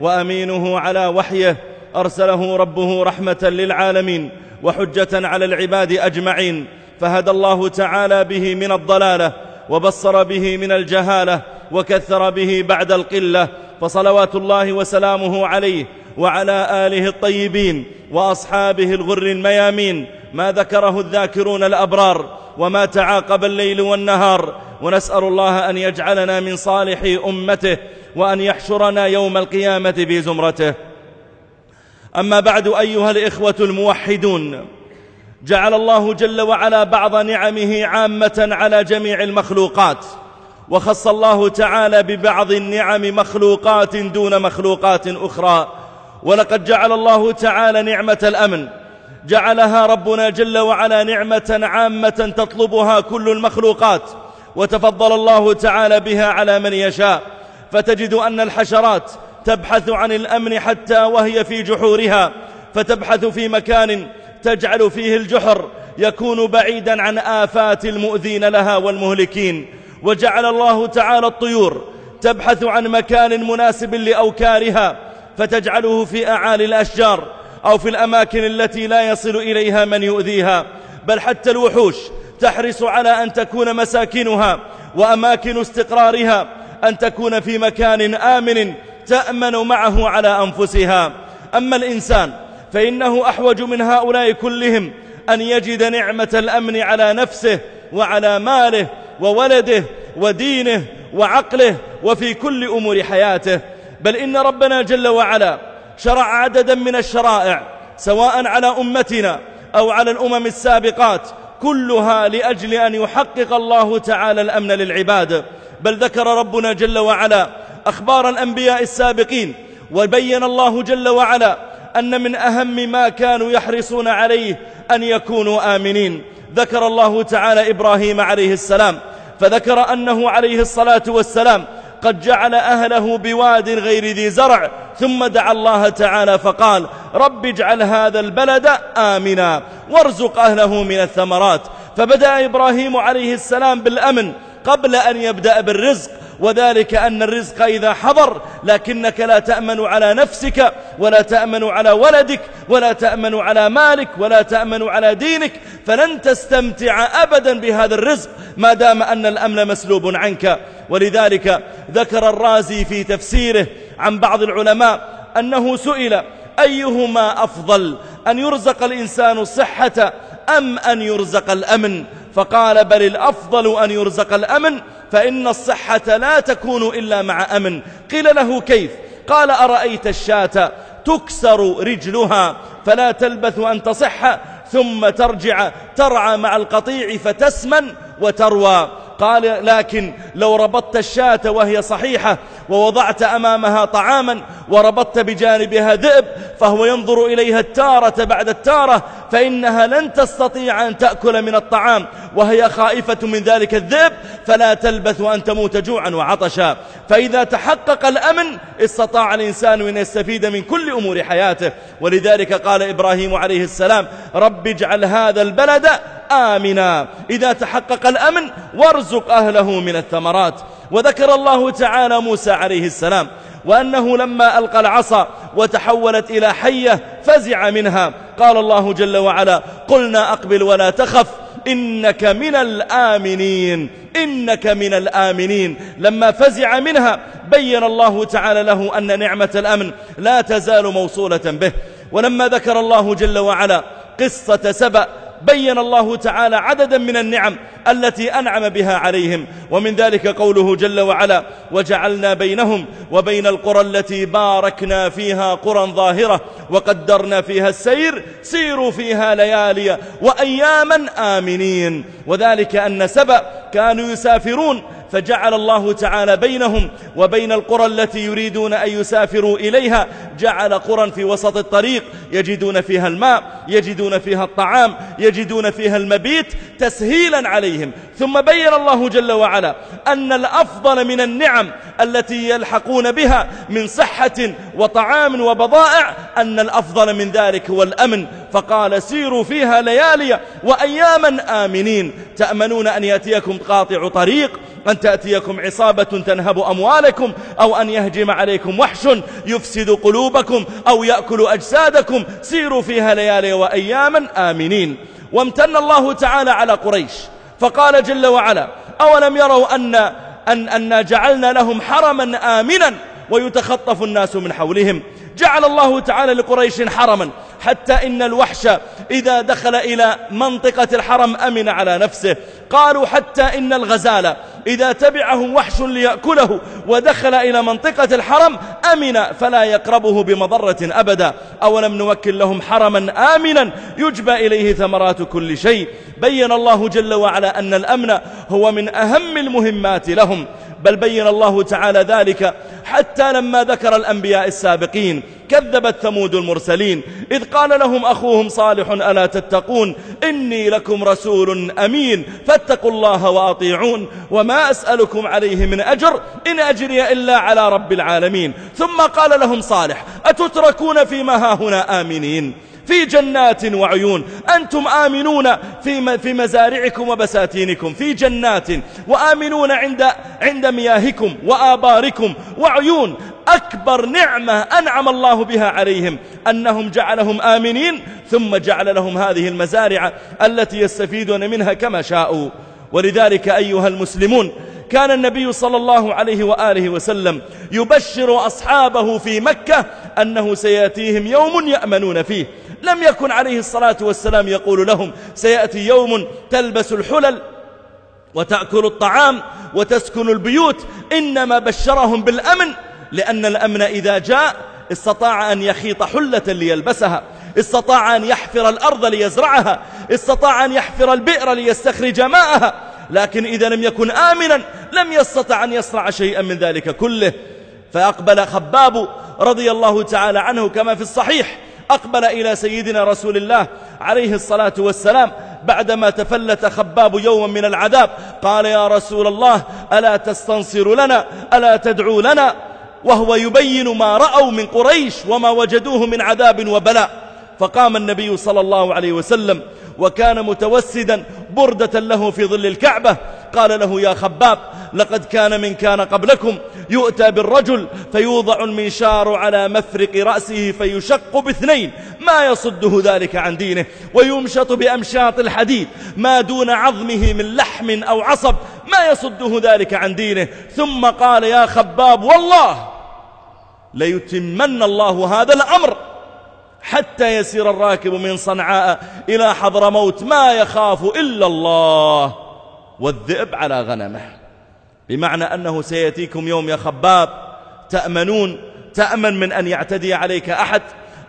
وأمينه على وحيه أرسله ربه رحمة للعالمين وحجة على العباد أجمعين فهدى الله تعالى به من الضلالة وبصر به من الجهالة وكثر به بعد القلة فصلوات الله وسلامه عليه وعلى آله الطيبين وأصحابه الغر الميامين ما ذكره الذاكرون الأبرار وما تعاقب الليل والنهار ونسأل الله أن يجعلنا من صالح أمته وأن يحشرنا يوم القيامة في زمرته. أما بعد أيها الإخوة الموحدون جعل الله جل وعلا بعض نعمه عامة على جميع المخلوقات وخص الله تعالى ببعض النعم مخلوقات دون مخلوقات أخرى ولقد جعل الله تعالى نعمة الأمن. جعلها ربنا جل وعلا نعمة عامة تطلبها كل المخلوقات. وتفضل الله تعالى بها على من يشاء. فتجد أن الحشرات تبحث عن الأمن حتى وهي في جحورها. فتبحث في مكان تجعل فيه الجحر يكون بعيدا عن آفات المؤذين لها والمهلكين. وجعل الله تعالى الطيور تبحث عن مكان مناسب لأوكارها. فتجعله في أعالي الأشجار أو في الأماكن التي لا يصل إليها من يؤذيها. بل حتى الوحوش تحرص على أن تكون مساكنها وأماكن استقرارها أن تكون في مكان آمن تأمن معه على أنفسها. أما الإنسان فإنه أحوج من هؤلاء كلهم أن يجد نعمة الأمن على نفسه وعلى ماله وولده ودينه وعقله وفي كل أمور حياته. بل إن ربنا جل وعلا شرع عددا من الشرائع سواء على أمتنا أو على الأمم السابقات كلها لأجل أن يحقق الله تعالى الأمن للعباد. بل ذكر ربنا جل وعلا أخبار الأنبياء السابقين وبين الله جل وعلا أن من أهم ما كانوا يحرصون عليه أن يكونوا آمنين. ذكر الله تعالى إبراهيم عليه السلام فذكر أنه عليه الصلاة والسلام قد جعل أهله بواد غير ذي زرع ثم دعا الله تعالى فقال رب اجعل هذا البلد آمنا وارزق أهله من الثمرات. فبدأ إبراهيم عليه السلام بالأمن قبل أن يبدأ بالرزق وذلك أن الرزق إذا حضر لكنك لا تأمن على نفسك ولا تأمن على ولدك ولا تأمن على مالك ولا تأمن على دينك فلن تستمتع أبدا بهذا الرزق ما دام أن الأمن مسلوب عنك. ولذلك ذكر الرازي في تفسيره عن بعض العلماء أنه سئل أيهما أفضل أن يرزق الإنسان الصحة أم أن يرزق الأمن؟ فقال بل الأفضل أن يرزق الأمن فإن الصحة لا تكون إلا مع أمن. قيل له كيف؟ قال أرأيت الشاة تكسر رجلها فلا تلبث أن تصح ثم ترجع ترعى مع القطيع فتسمن وتروى. قال لكن لو ربطت الشاة وهي صحيحة ووضعت أمامها طعاما وربطت بجانبها ذئب فهو ينظر إليها التارة بعد التارة فإنها لن تستطيع أن تأكل من الطعام وهي خائفة من ذلك الذئب فلا تلبث أن تموت جوعا وعطشا. فإذا تحقق الأمن استطاع الإنسان أن يستفيد من كل أمور حياته. ولذلك قال إبراهيم عليه السلام رب اجعل هذا البلد آمنا. إذا تحقق الأمن وارزق أهله من الثمرات. وذكر الله تعالى موسى عليه السلام وأنه لما ألقى العصا وتحولت إلى حية فزع منها. قال الله جل وعلا قلنا أقبل ولا تخف إنك من الآمنين إنك من الآمنين. لما فزع منها بين الله تعالى له أن نعمة الأمن لا تزال موصولة به. ولما ذكر الله جل وعلا قصة سبأ بين الله تعالى عددا من النعم التي أنعم بها عليهم. ومن ذلك قوله جل وعلا وجعلنا بينهم وبين القرى التي باركنا فيها قرى ظاهرة وقدرنا فيها السير سيروا فيها ليالي وأياما آمنين. وذلك أن سبأ كانوا يسافرون فجعل الله تعالى بينهم وبين القرى التي يريدون أن يسافروا إليها. جعل قرى في وسط الطريق يجدون فيها الماء يجدون فيها الطعام يجدون فيها المبيت تسهيلا عليهم. ثم بين الله جل وعلا أن الأفضل من النعم التي يلحقون بها من صحة وطعام وبضائع أن الأفضل من ذلك هو الأمن. فقال سيروا فيها ليالي وأياما آمنين. تأمنون أن يأتيكم قاطع طريق أن تأتيكم عصابة تنهب أموالكم أو أن يهجم عليكم وحش يفسد قلوبكم أو يأكل أجسادكم. سيروا فيها ليالي وأياما آمنين. وامتن الله تعالى على قريش. فقال جل وعلا أولم يروا أن, أن, أن جعلنا لهم حرما آمنا؟ ويتخطف الناس من حولهم. جعل الله تعالى لقريش حرما حتى إن الوحش إذا دخل إلى منطقة الحرم أمن على نفسه. قالوا حتى إن الغزال إذا تبعه وحش ليأكله ودخل إلى منطقة الحرم أمن فلا يقربه بمضرة أبدا. أولم نوكل لهم حرما آمنا يجبى إليه ثمرات كل شيء. بين الله جل وعلا أن الأمن هو من أهم المهمات لهم. بل بين الله تعالى ذلك حتى لما ذكر الأنبياء السابقين كذبت ثمود المرسلين إذ قال لهم أخوهم صالح ألا تتقون إني لكم رسول أمين فاتقوا الله وأطيعون وما أسألكم عليه من أجر إن أجري إلا على رب العالمين ثم قال لهم صالح أتتركون فيما هاهنا آمنين في جنات وعيون. أنتم آمنون في في مزارعكم وبساتينكم. في جنات. وآمنون عند عند مياهكم وآباركم. وعيون. أكبر نعمة أنعم الله بها عليهم. أنهم جعلهم آمنين. ثم جعل لهم هذه المزارع التي يستفيدون منها كما شاءوا. ولذلك أيها المسلمون كان النبي صلى الله عليه وآله وسلم يبشر أصحابه في مكة أنه سيأتيهم يوم يأمنون فيه. لم يكن عليه الصلاة والسلام يقول لهم سيأتي يوم تلبس الحلل وتأكل الطعام وتسكن البيوت إنما بشرهم بالأمن لأن الأمن إذا جاء استطاع أن يخيط حلة ليلبسها استطاع أن يحفر الأرض ليزرعها استطاع أن يحفر البئر ليستخرج ماءها لكن إذا لم يكن آمنا لم يستطع أن يصنع شيئا من ذلك كله. فأقبل خباب رضي الله تعالى عنه كما في الصحيح. أقبل إلى سيدنا رسول الله عليه الصلاة والسلام بعدما تفلت خباب يوما من العذاب. قال يا رسول الله ألا تستنصر لنا؟ ألا تدعو لنا؟ وهو يبين ما رأوا من قريش وما وجدوه من عذاب وبلاء. فقام النبي صلى الله عليه وسلم وكان متوسدا بردة له في ظل الكعبة. قال له يا خباب لقد كان من كان قبلكم يؤتى بالرجل فيوضع المنشار على مفرق رأسه فيشق باثنين. ما يصده ذلك عن دينه ويمشط بأمشاط الحديد. ما دون عظمه من لحم أو عصب ما يصده ذلك عن دينه. ثم قال يا خباب والله ليتمن الله هذا الأمر. حتى يسير الراكب من صنعاء إلى حضر موت ما يخاف إلا الله. والذئب على غنمه. بمعنى أنه سيأتيكم يوم يا خباب. تأمنون؟ تأمن من أن يعتدي عليك أحد؟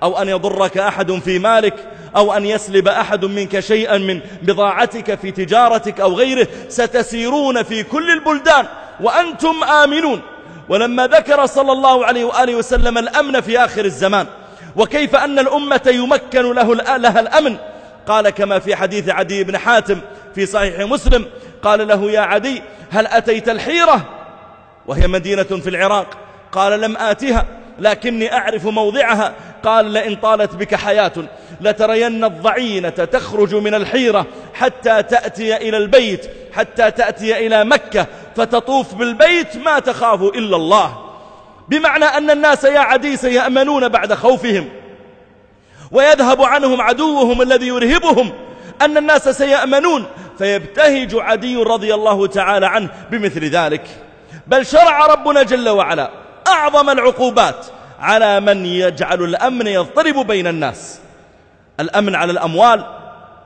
أو أن يضرك أحد في مالك؟ أو أن يسلب أحد منك شيئا من بضاعتك في تجارتك أو غيره؟ ستسيرون في كل البلدان وأنتم آمنون. ولما ذكر صلى الله عليه وآله وسلم الأمن في آخر الزمان وكيف أن الأمة يمكن له لها الأمن؟ قال كما في حديث عدي بن حاتم في صحيح مسلم قال له يا عدي هل أتيت الحيرة؟ وهي مدينة في العراق. قال لم آتها لكني أعرف موضعها. قال لئن طالت بك حياة لترين الضعينة تخرج من الحيرة حتى تأتي إلى البيت حتى تأتي إلى مكة فتطوف بالبيت ما تخاف إلا الله. بمعنى أن الناس يا عدي سيأمنون بعد خوفهم ويذهب عنهم عدوهم الذي يرهبهم أن الناس سيأمنون فيبتهج عدي رضي الله تعالى عنه بمثل ذلك. بل شرع ربنا جل وعلا أعظم العقوبات على من يجعل الأمن يضطرب بين الناس. الأمن على الأموال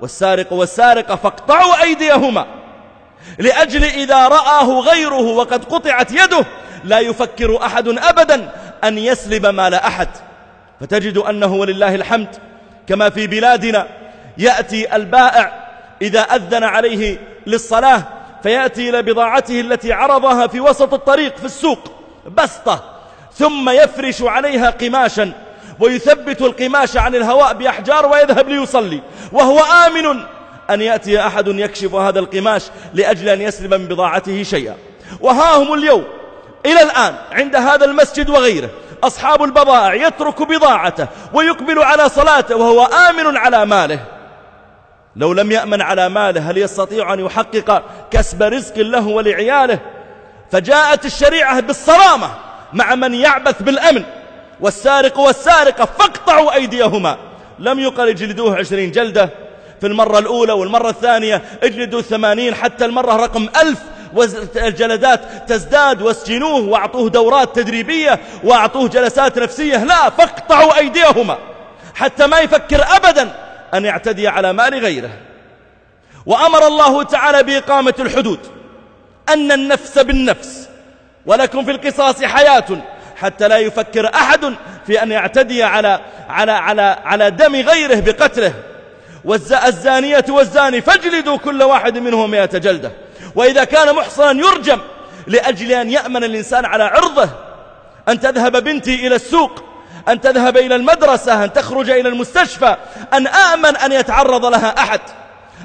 والسارق والسارقة فاقطعوا أيديهما لأجل إذا رآه غيره وقد قطعت يده لا يفكر أحد أبدا أن يسلب مال أحد. فتجد أنه ولله الحمد كما في بلادنا يأتي البائع إذا أذن عليه للصلاة فيأتي إلى بضاعته التي عرضها في وسط الطريق في السوق بسطة ثم يفرش عليها قماشا ويثبت القماش عن الهواء بأحجار ويذهب ليصلي. وهو آمن أن يأتي أحد يكشف هذا القماش لأجل أن يسلم من بضاعته شيئا. وها هم اليوم؟ إلى الآن عند هذا المسجد وغيره أصحاب البضائع يترك بضاعته ويقبل على صلاته وهو آمن على ماله. لو لم يأمن على ماله هل يستطيع أن يحقق كسب رزق له ولعياله؟ فجاءت الشريعة بالصرامة مع من يعبث بالأمن والسارق والسارقة فاقطعوا أيديهما. لم يقل اجلدوه عشرين جلدة في المرة الأولى والمرة الثانية اجلدوا ثمانين حتى المرة رقم ألف والجلدات تزداد واسجنوه واعطوه دورات تدريبية واعطوه جلسات نفسية. لا فاقطعوا أيديهما حتى ما يفكر أبدا أن يعتدي على مال غيره. وأمر الله تعالى بإقامة الحدود. أن النفس بالنفس ولكم في القصاص حياة حتى لا يفكر أحد في أن يعتدي على, على, على, على دم غيره بقتله. والزانية والزاني فاجلدوا كل واحد منهم مئة جلدة. وإذا كان محصنا يرجم لأجل أن يأمن الإنسان على عرضه أن تذهب بنتي إلى السوق أن تذهب إلى المدرسة أن تخرج إلى المستشفى أن آمن أن يتعرض لها أحد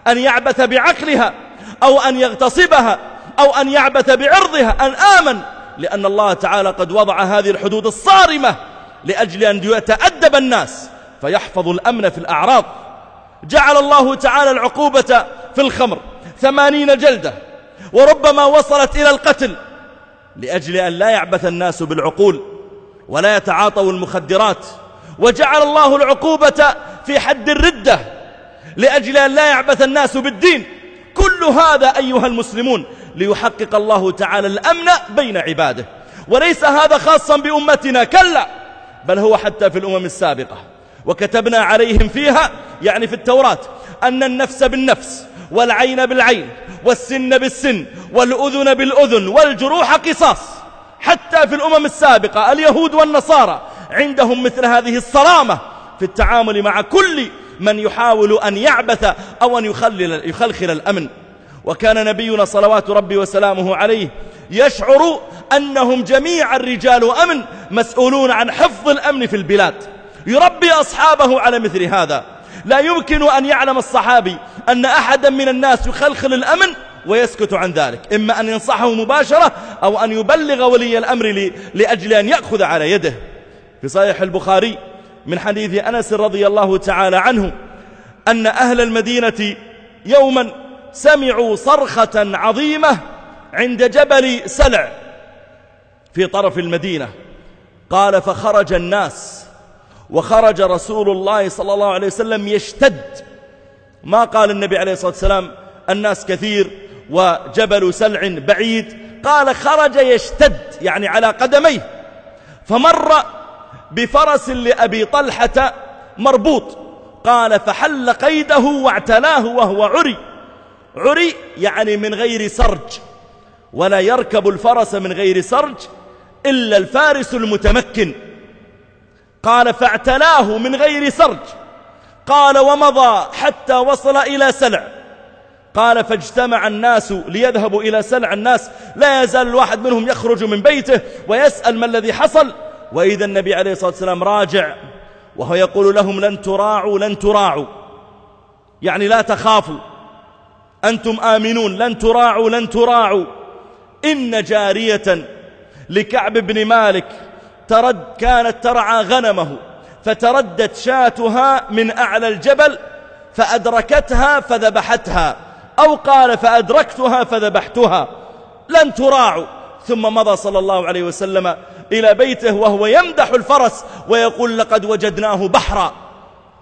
أن يعبث بعقلها أو أن يغتصبها أو أن يعبث بعرضها أن آمن لأن الله تعالى قد وضع هذه الحدود الصارمة لأجل أن يتأدب الناس فيحفظ الأمن في الأعراض. جعل الله تعالى العقوبة في الخمر ثمانين جلدة. وربما وصلت إلى القتل لأجل أن لا يعبث الناس بالعقول ولا يتعاطوا المخدرات وجعل الله العقوبة في حد الردة لأجل أن لا يعبث الناس بالدين. كل هذا أيها المسلمون ليحقق الله تعالى الأمن بين عباده. وليس هذا خاصا بأمتنا كلا بل هو حتى في الأمم السابقة. وكتبنا عليهم فيها يعني في التوراة أن النفس بالنفس. والعين بالعين والسن بالسن والأذن بالأذن والجروح قصاص. حتى في الأمم السابقة اليهود والنصارى عندهم مثل هذه الصرامة في التعامل مع كل من يحاول أن يعبث أو أن يخلل يخلخل الأمن. وكان نبينا صلوات ربي وسلامه عليه يشعر أنهم جميعا رجال أمن مسؤولون عن حفظ الأمن في البلاد. يربي أصحابه على مثل هذا. لا يمكن أن يعلم الصحابي أن أحدا من الناس يخلخل الأمن ويسكت عن ذلك. إما أن ينصحه مباشرة أو أن يبلغ ولي الأمر لأجل أن يأخذ على يده. في صحيح البخاري من حديث أنس رضي الله تعالى عنه أن أهل المدينة يوما سمعوا صرخة عظيمة عند جبل سلع في طرف المدينة. قال فخرج الناس وخرج رسول الله صلى الله عليه وسلم يشتد. ما قال النبي عليه الصلاة والسلام؟ الناس كثير وجبل سلع بعيد. قال خرج يشتد يعني على قدميه. فمر بفرس لأبي طلحة مربوط. قال فحل قيده واعتلاه وهو عري. عري يعني من غير سرج. ولا يركب الفرس من غير سرج إلا الفارس المتمكن. قال فاعتلاه من غير سرج. قال ومضى حتى وصل إلى سلع. قال فاجتمع الناس ليذهبوا إلى سلع الناس. لا يزال الواحد منهم يخرج من بيته ويسأل ما الذي حصل. وإذا النبي عليه الصلاة والسلام راجع وهو يقول لهم لن تراعوا لن تراعوا. يعني لا تخافوا. أنتم آمنون لن تراعوا لن تراعوا. إن جارية لكعب بن مالك ترد كانت ترعى غنمه فتردت شاتها من أعلى الجبل فأدركتها فذبحتها أو قال فأدركتها فذبحتها. لن تراعوا. ثم مضى صلى الله عليه وسلم إلى بيته وهو يمدح الفرس ويقول لقد وجدناه بحرا.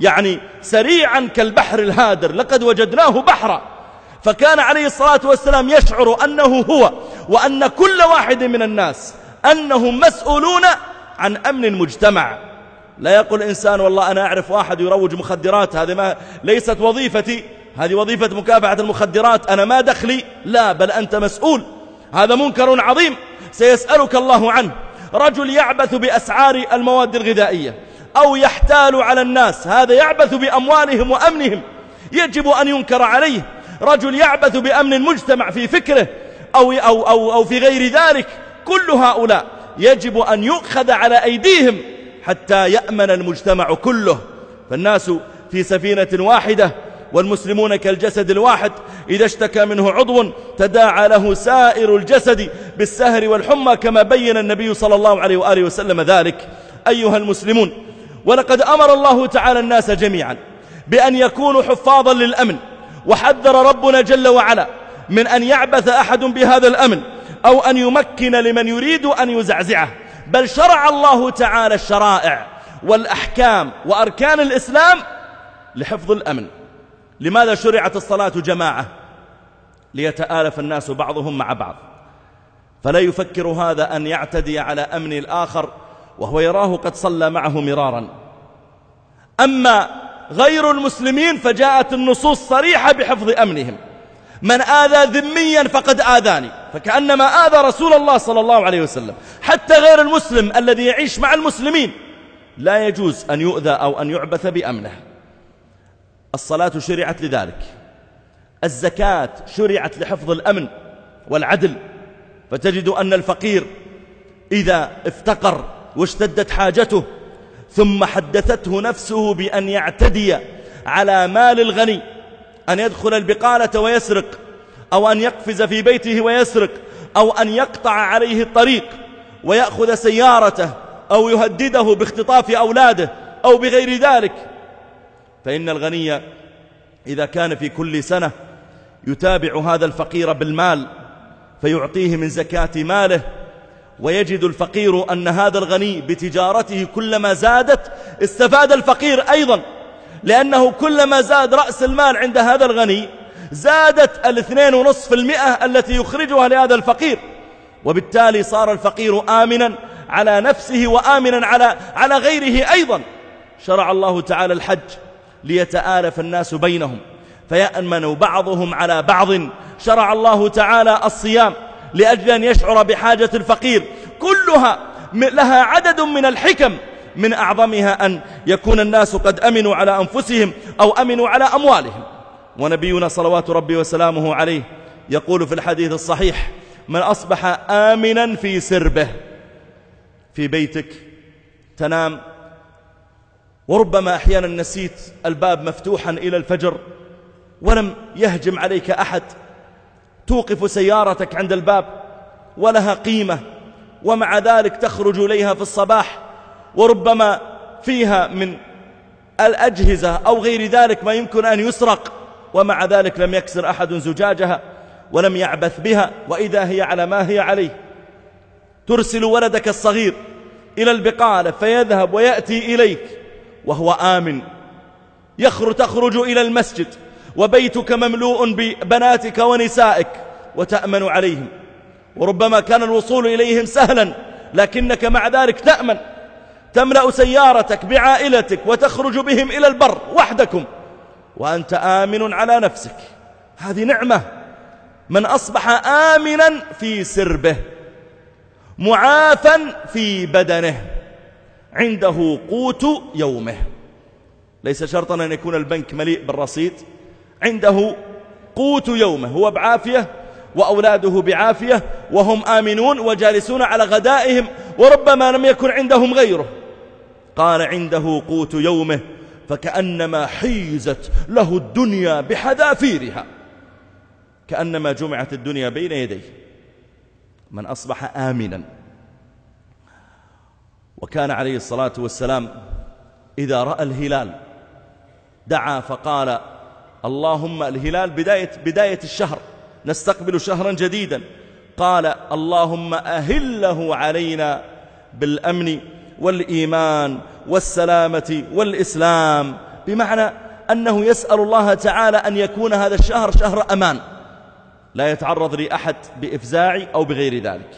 يعني سريعا كالبحر الهادر لقد وجدناه بحرا. فكان عليه الصلاة والسلام يشعر أنه هو وأن كل واحد من الناس أنهم مسؤولون عن أمن المجتمع. لا يقول إنسان والله أنا أعرف واحد يروج مخدرات هذه ما ليست وظيفتي هذه وظيفة مكافحة المخدرات أنا ما دخلي. لا بل أنت مسؤول. هذا منكر عظيم. سيسألك الله عنه. رجل يعبث بأسعار المواد الغذائية أو يحتال على الناس هذا يعبث بأموالهم وأمنهم. يجب أن ينكر عليه. رجل يعبث بأمن المجتمع في فكره أو, أو, أو, أو في غير ذلك. كل هؤلاء يجب أن يؤخذ على أيديهم حتى يأمن المجتمع كله. فالناس في سفينة واحدة والمسلمون كالجسد الواحد إذا اشتكى منه عضو تداعى له سائر الجسد بالسهر والحمى كما بين النبي صلى الله عليه وآله وسلم ذلك. أيها المسلمون ولقد أمر الله تعالى الناس جميعا بأن يكونوا حفاظا للأمن وحذر ربنا جل وعلا من أن يعبث أحد بهذا الأمن. أو أن يمكن لمن يريد أن يزعزعه. بل شرع الله تعالى الشرائع والأحكام وأركان الإسلام لحفظ الأمن. لماذا شرعت الصلاة جماعة؟ ليتآلف الناس بعضهم مع بعض. فلا يفكر هذا أن يعتدي على أمن الآخر وهو يراه قد صلى معه مرارا. أما غير المسلمين فجاءت النصوص صريحة بحفظ أمنهم. من آذى ذميا فقد آذاني. فكأنما آذى رسول الله صلى الله عليه وسلم. حتى غير المسلم الذي يعيش مع المسلمين لا يجوز أن يؤذى أو أن يعبث بأمنه. الصلاة شرعت لذلك. الزكاة شرعت لحفظ الأمن والعدل. فتجد أن الفقير إذا افتقر واشتدت حاجته ثم حدثته نفسه بأن يعتدي على مال الغني أن يدخل البقالة ويسرق أو أن يقفز في بيته ويسرق أو أن يقطع عليه الطريق ويأخذ سيارته أو يهدده باختطاف أولاده أو بغير ذلك. فإن الغني إذا كان في كل سنة يتابع هذا الفقير بالمال فيعطيه من زكاة ماله ويجد الفقير أن هذا الغني بتجارته كلما زادت استفاد الفقير أيضا. لأنه كلما زاد رأس المال عند هذا الغني زادت الاثنين ونصف المئة التي يخرجها لهذا الفقير. وبالتالي صار الفقير آمنا على نفسه وآمنا على, على غيره أيضا. شرع الله تعالى الحج ليتآلف الناس بينهم فيأمن بعضهم على بعض. شرع الله تعالى الصيام لأجل أن يشعر بحاجة الفقير. كلها لها عدد من الحكم. من أعظمها أن يكون الناس قد أمنوا على أنفسهم أو أمنوا على أموالهم. ونبينا صلوات ربي وسلامه عليه يقول في الحديث الصحيح من أصبح آمنا في سربه في بيتك تنام وربما أحيانا نسيت الباب مفتوحا إلى الفجر ولم يهجم عليك أحد توقف سيارتك عند الباب ولها قيمة ومع ذلك تخرج إليها في الصباح وربما فيها من الأجهزة أو غير ذلك ما يمكن أن يسرق ومع ذلك لم يكسر أحد زجاجها ولم يعبث بها وإذا هي على ما هي عليه. ترسل ولدك الصغير إلى البقالة فيذهب ويأتي إليك وهو آمن. يخرج تخرج إلى المسجد وبيتك مملوء ببناتك ونسائك وتأمن عليهم. وربما كان الوصول إليهم سهلا لكنك مع ذلك تأمن. تملأ سيارتك بعائلتك وتخرج بهم إلى البر وحدكم وأنت آمن على نفسك. هذه نعمة. من أصبح آمنا في سربه معافا في بدنه عنده قوت يومه. ليس شرطا أن يكون البنك مليء بالرصيد. عنده قوت يومه. هو بعافية وأولاده بعافية وهم آمنون وجالسون على غدائهم وربما لم يكن عندهم غيره. قال عنده قوت يومه فكأنما حيزت له الدنيا بحذافيرها. كأنما جمعت الدنيا بين يديه. من أصبح آمنا. وكان عليه الصلاة والسلام إذا رأى الهلال دعا فقال اللهم الهلال بداية, بداية الشهر نستقبل شهرا جديدا. قال اللهم أهله علينا بالأمن والإيمان والسلامة والإسلام. بمعنى أنه يسأل الله تعالى أن يكون هذا الشهر شهر أمان. لا يتعرض لأحد بإفزاع أو بغير ذلك.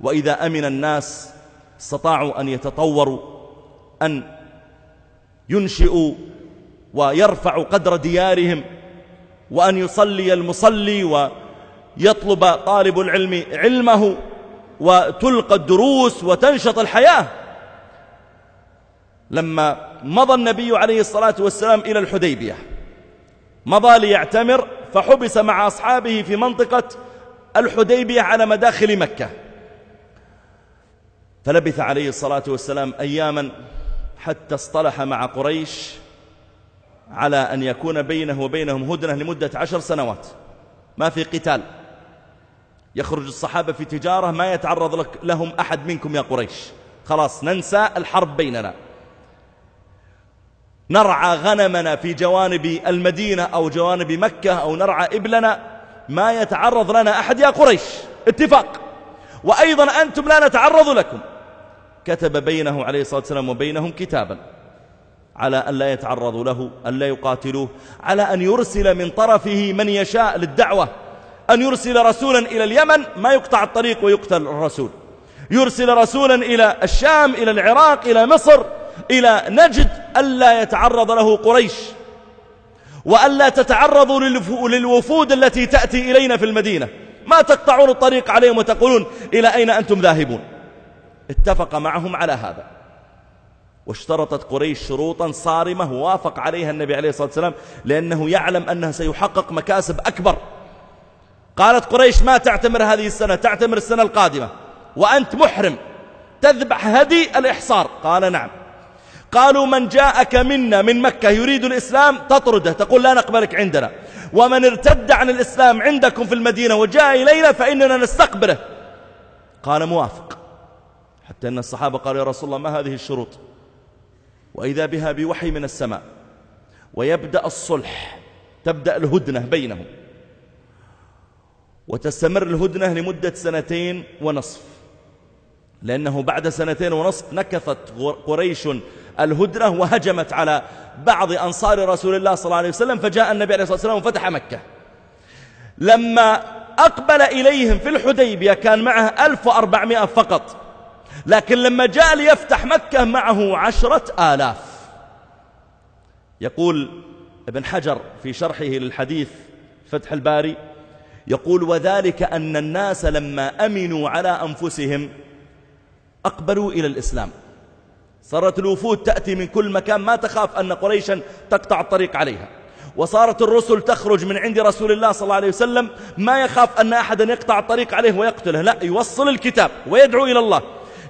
وإذا أمن الناس استطاعوا أن يتطوروا أن ينشئوا ويرفعوا قدر ديارهم وأن يصلي المصلي ويطلب طالب العلم علمه وتلقى الدروس وتنشط الحياة. لما مضى النبي عليه الصلاة والسلام إلى الحديبية. مضى ليعتمر فحبس مع أصحابه في منطقة الحديبية على مداخل مكة. فلبث عليه الصلاة والسلام أياما حتى اصطلح مع قريش على أن يكون بينه وبينهم هدنة لمدة عشر سنوات. ما في قتال. يخرج الصحابة في تجارة ما يتعرض لهم أحد منكم يا قريش. خلاص ننسى الحرب بيننا. نرعى غنمنا في جوانب المدينة أو جوانب مكة أو نرعى إبلنا ما يتعرض لنا أحد يا قريش. اتفاق. وأيضا أنتم لا نتعرض لكم. كتب بينه عليه الصلاة والسلام وبينهم كتابا على أن لا يتعرضوا له أن لا يقاتلوه على أن يرسل من طرفه من يشاء للدعوة أن يرسل رسولا إلى اليمن ما يقطع الطريق ويقتل الرسول. يرسل رسولا إلى الشام إلى العراق إلى مصر إلى نجد ألا يتعرض له قريش وألا تتعرضوا للوفود التي تأتي إلينا في المدينة. ما تقطعون الطريق عليهم وتقولون إلى أين أنتم ذاهبون؟ اتفق معهم على هذا. واشترطت قريش شروطا صارمة وافق عليها النبي عليه الصلاة والسلام لأنه يعلم أنها سيحقق مكاسب أكبر. قالت قريش ما تعتمر هذه السنة تعتمر السنة القادمة وأنت محرم تذبح هدي الإحصار. قال نعم. قالوا من جاءك منا من مكة يريد الإسلام تطرده تقول لا نقبلك عندنا. ومن ارتد عن الإسلام عندكم في المدينة وجاء إلينا فإننا نستقبله. قال موافق. حتى أن الصحابة قالوا يا رسول الله ما هذه الشروط؟ وإذا بها بوحي من السماء. ويبدأ الصلح تبدأ الهدنة بينهم. وتستمر الهدنة لمدة سنتين ونصف. لأنه بعد سنتين ونصف نكثت قريش الهدنة وهجمت على بعض أنصار رسول الله صلى الله عليه وسلم فجاء النبي عليه الصلاة والسلام وفتح مكة. لما أقبل إليهم في الحديبية كان معه 1400 فقط لكن لما جاء ليفتح مكة معه عشرة آلاف. يقول ابن حجر في شرحه للحديث فتح الباري يقول وذلك أن الناس لما أمنوا على أنفسهم أقبلوا إلى الإسلام. صارت الوفود تأتي من كل مكان ما تخاف أن قريشا تقطع الطريق عليها. وصارت الرسل تخرج من عند رسول الله صلى الله عليه وسلم ما يخاف أن أحدا يقطع الطريق عليه ويقتله لا يوصل الكتاب ويدعو إلى الله.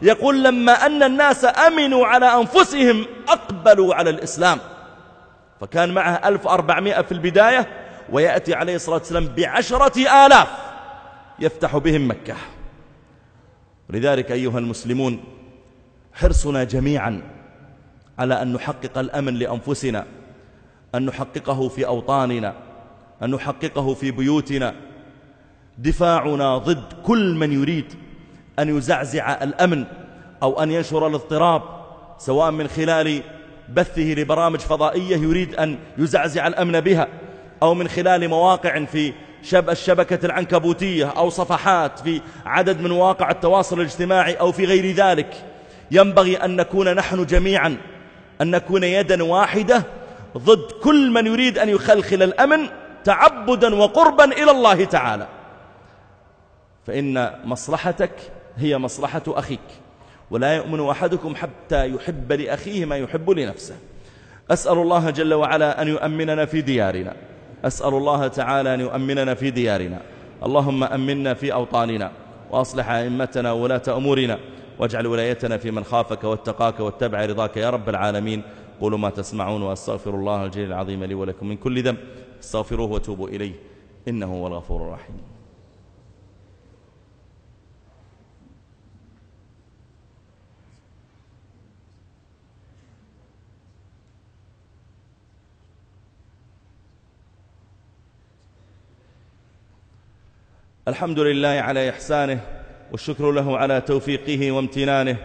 يقول لما أن الناس أمنوا على أنفسهم أقبلوا على الإسلام. فكان معه 1400 في البداية ويأتي عليه الصلاة والسلام بعشرة آلاف يفتح بهم مكة. لذلك أيها المسلمون حرصنا جميعا على أن نحقق الأمن لأنفسنا أن نحققه في أوطاننا أن نحققه في بيوتنا. دفاعنا ضد كل من يريد أن يزعزع الأمن أو أن ينشر الاضطراب سواء من خلال بثه لبرامج فضائية يريد أن يزعزع الأمن بها أو من خلال مواقع في شب الشبكة العنكبوتية أو صفحات في عدد من مواقع التواصل الاجتماعي أو في غير ذلك. ينبغي أن نكون نحن جميعا أن نكون يدا واحدة ضد كل من يريد أن يخلخل الأمن تعبدا وقربا إلى الله تعالى. فإن مصلحتك هي مصلحة أخيك ولا يؤمن أحدكم حتى يحب لأخيه ما يحب لنفسه. أسأل الله جل وعلا أن يؤمننا في ديارنا. أسأل الله تعالى أن يؤمننا في ديارنا. اللهم أمنا في أوطاننا وأصلح أئمتنا وولاة أمورنا. واجعل ولايتنا في من خافك واتقاك واتبع رضاك يا رب العالمين. قولوا ما تسمعون وأستغفر الله الجليل العظيم لي ولكم من كل ذنب. استغفروه وتوبوا إليه. إنه هو الغفور الرحيم. الحمد لله على إحسانه والشكر له على توفيقه وامتنانه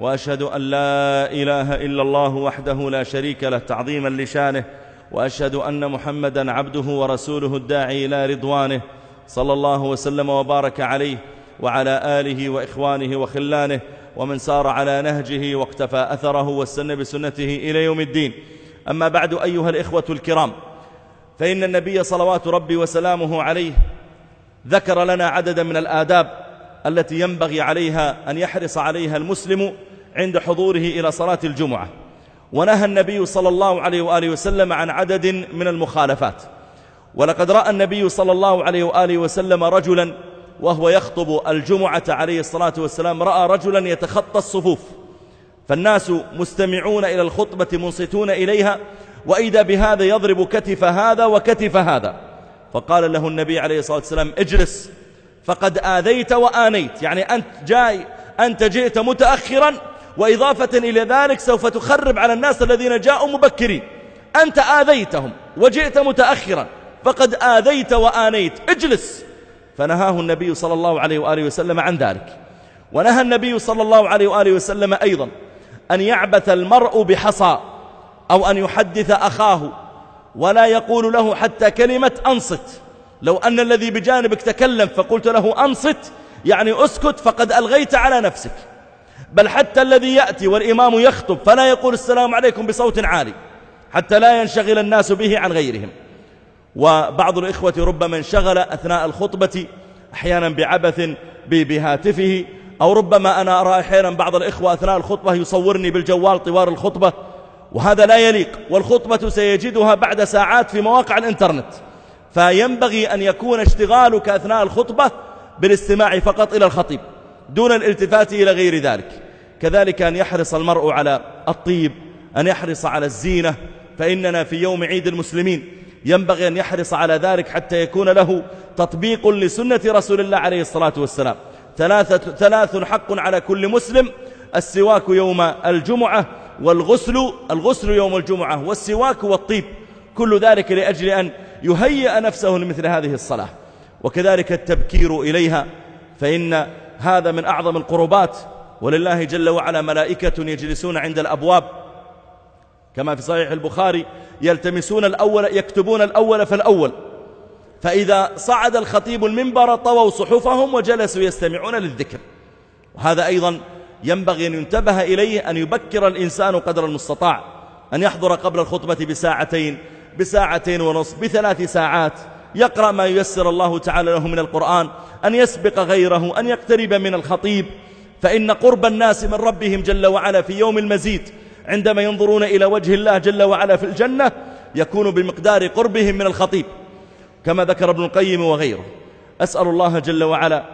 وأشهد أن لا إله إلا الله وحده لا شريك له تعظيما لشانه وأشهد أن محمدا عبده ورسوله الداعي إلى رضوانه صلى الله وسلم وبارك عليه وعلى آله وإخوانه وخلانه ومن سار على نهجه واقتفى أثره واستنى بسنته إلى يوم الدين. أما بعد أيها الإخوة الكرام فإن النبي صلوات ربي وسلامه عليه ذكر لنا عددا من الآداب التي ينبغي عليها أن يحرص عليها المسلم عند حضوره إلى صلاة الجمعة. ونهى النبي صلى الله عليه وآله وسلم عن عدد من المخالفات. ولقد رأى النبي صلى الله عليه وآله وسلم رجلا وهو يخطب الجمعة عليه الصلاة والسلام رأى رجلا يتخطى الصفوف. فالناس مستمعون إلى الخطبة منصتون إليها وإذا بهذا يضرب كتف هذا وكتف هذا. فقال له النبي عليه الصلاة والسلام اجلس. فقد آذيت وآنيت. يعني أنت جاي أنت جئت متأخرا وإضافة إلى ذلك سوف تخرب على الناس الذين جاءوا مبكرين. أنت آذيتهم وجئت متأخرا فقد آذيت وآنيت. اجلس. فنهاه النبي صلى الله عليه وآله وسلم عن ذلك. ونهى النبي صلى الله عليه وآله وسلم أيضا أن يعبث المرء بحصى أو أن يحدث أخاه ولا يقول له حتى كلمة أنصت. لو أن الذي بجانبك تكلم فقلت له أنصت يعني أسكت فقد ألغيت على نفسك. بل حتى الذي يأتي والإمام يخطب فلا يقول السلام عليكم بصوت عالي حتى لا ينشغل الناس به عن غيرهم. وبعض الإخوة ربما انشغل أثناء الخطبة أحيانا بعبث بهاتفه أو ربما أنا أرى أحيانا بعض الإخوة أثناء الخطبة يصورني بالجوال طوال الخطبة وهذا لا يليق والخطبة سيجدها بعد ساعات في مواقع الإنترنت. فينبغي أن يكون اشتغالك أثناء الخطبة بالاستماع فقط إلى الخطيب دون الالتفات إلى غير ذلك. كذلك أن يحرص المرء على الطيب أن يحرص على الزينة فإننا في يوم عيد المسلمين ينبغي أن يحرص على ذلك حتى يكون له تطبيق لسنة رسول الله عليه الصلاة والسلام. ثلاثة ثلاث حق على كل مسلم السواك يوم الجمعة والغسل الغسل يوم الجمعة والسواك والطيب. كل ذلك لأجل أن يهيئ نفسه لمثل هذه الصلاة. وكذلك التبكير إليها فإن هذا من أعظم القربات. ولله جل وعلا ملائكة يجلسون عند الأبواب. كما في صحيح البخاري يلتمسون الأول يكتبون الأول فالأول. فإذا صعد الخطيب المنبر طووا صحفهم وجلسوا يستمعون للذكر. وهذا أيضا ينبغي أن ينتبه إليه أن يبكر الإنسان قدر المستطاع أن يحضر قبل الخطبة بساعتين بساعتين ونصف بثلاث ساعات. يقرأ ما ييسر الله تعالى له من القرآن أن يسبق غيره أن يقترب من الخطيب. فإن قرب الناس من ربهم جل وعلا في يوم المزيد عندما ينظرون إلى وجه الله جل وعلا في الجنة يكون بمقدار قربهم من الخطيب. كما ذكر ابن القيم وغيره. أسأل الله جل وعلا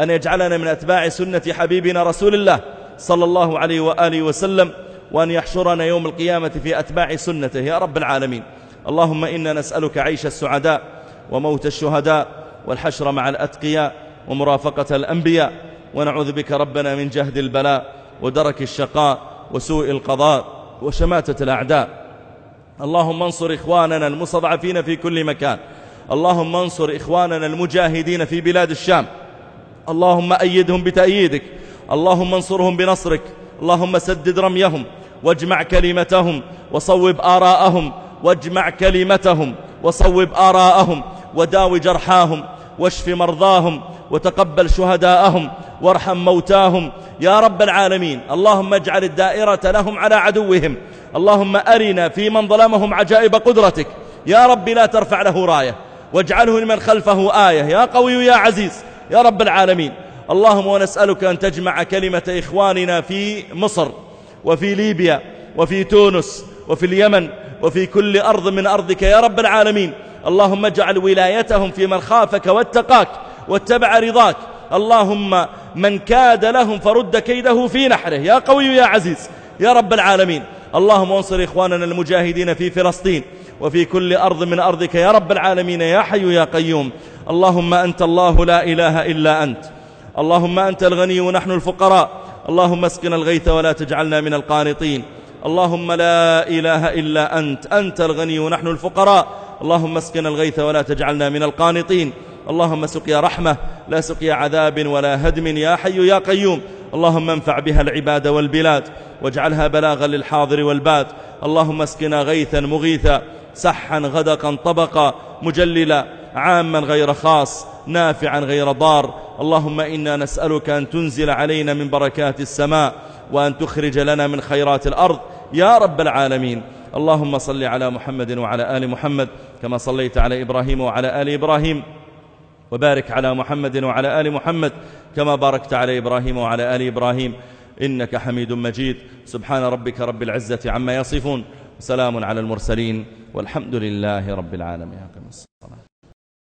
أن يجعلنا من أتباع سنة حبيبنا رسول الله صلى الله عليه وآله وسلم وأن يحشرنا يوم القيامة في أتباع سنته. يا رب العالمين. اللهم إنا نسألك عيش السعداء وموت الشهداء والحشر مع الأتقياء ومرافقة الأنبياء ونعوذ بك ربنا من جهد البلاء ودرك الشقاء وسوء القضاء وشماتة الأعداء. اللهم انصر إخواننا المستضعفين في كل مكان. اللهم انصر إخواننا المجاهدين في بلاد الشام. اللهم أيدهم بتأييدك. اللهم انصرهم بنصرك. اللهم سدد رميهم. واجمع كلمتهم. وصوب آراءهم. واجمع كلمتهم وصوب آراءهم وداو جرحاهم واشف مرضاهم وتقبل شهداءهم وارحم موتاهم. يا رب العالمين اللهم اجعل الدائرة لهم على عدوهم. اللهم أرنا في من ظلمهم عجائب قدرتك. يا رب لا ترفع له راية. واجعله لمن خلفه آية. يا قوي يا عزيز يا رب العالمين. اللهم ونسألك أن تجمع كلمة إخواننا في مصر وفي ليبيا وفي تونس وفي اليمن وفي كل أرض من أرضك يا رب العالمين. اللهم اجعل ولايتهم في من خافك واتقاك واتبع رضاك. اللهم من كاد لهم فرد كيده في نحره. يا قوي يا عزيز يا رب العالمين. اللهم انصر إخواننا المجاهدين في فلسطين وفي كل أرض من أرضك يا رب العالمين يا حي يا قيوم. اللهم أنت الله لا إله إلا أنت. اللهم أنت الغني ونحن الفقراء. اللهم اسقنا الغيث ولا تجعلنا من القانطين. اللهم لا إله إلا أنت أنت الغني ونحن الفقراء. اللهم اسقنا الغيث ولا تجعلنا من القانطين. اللهم سقيا رحمة لا سقيا عذاب ولا هدم يا حي يا قيوم. اللهم انفع بها العباد والبلاد واجعلها بلاغا للحاضر والباد. اللهم اسقنا غيثا مغيثا سحا غدقا طبقا مجللا عاما غير خاص نافعا غير ضار. اللهم إنا نسألك أن تنزل علينا من بركات السماء. وأن تخرج لنا من خيرات الأرض. يا رب العالمين. اللهم صل على محمد وعلى آل محمد كما صليت على إبراهيم وعلى آل إبراهيم. وبارك على محمد وعلى آل محمد كما باركت على إبراهيم وعلى آل إبراهيم. إنك حميد مجيد. سبحان ربك رب العزة عما يصفون. سلام على المرسلين والحمد لله رب العالمين.